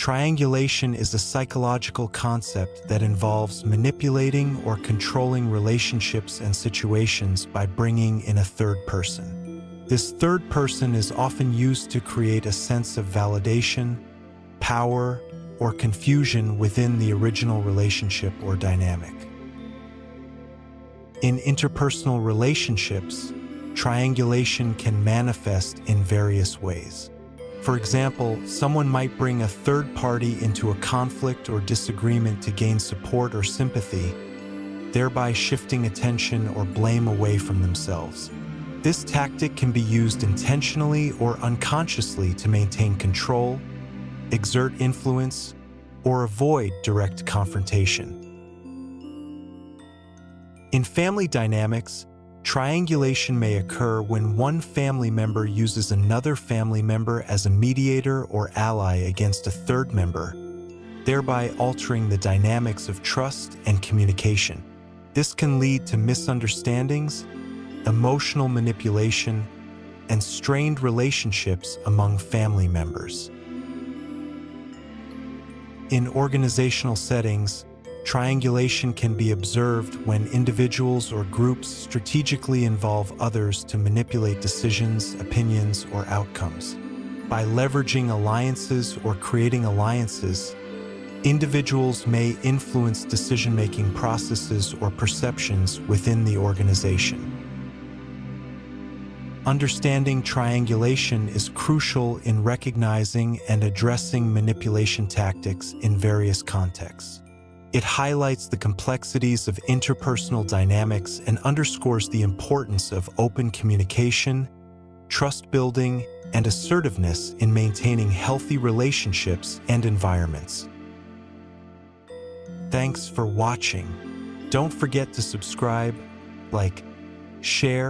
Triangulation is a psychological concept that involves manipulating or controlling relationships and situations by bringing in a third person. This third person is often used to create a sense of validation, power, or confusion within the original relationship or dynamic. In interpersonal relationships, triangulation can manifest in various ways. For example, someone might bring a third party into a conflict or disagreement to gain support or sympathy, thereby shifting attention or blame away from themselves. This tactic can be used intentionally or unconsciously to maintain control, exert influence, or avoid direct confrontation. In family dynamics, triangulation may occur when one family member uses another family member as a mediator or ally against a third member, thereby altering the dynamics of trust and communication. This can lead to misunderstandings, emotional manipulation, and strained relationships among family members. In organizational settings, triangulation can be observed when individuals or groups strategically involve others to manipulate decisions, opinions, or outcomes. By leveraging alliances or creating alliances, individuals may influence decision-making processes or perceptions within the organization. Understanding triangulation is crucial in recognizing and addressing manipulation tactics in various contexts. It highlights the complexities of interpersonal dynamics and underscores the importance of open communication, trust building, and assertiveness in maintaining healthy relationships and environments. Thanks for watching. Don't forget to subscribe, like, share,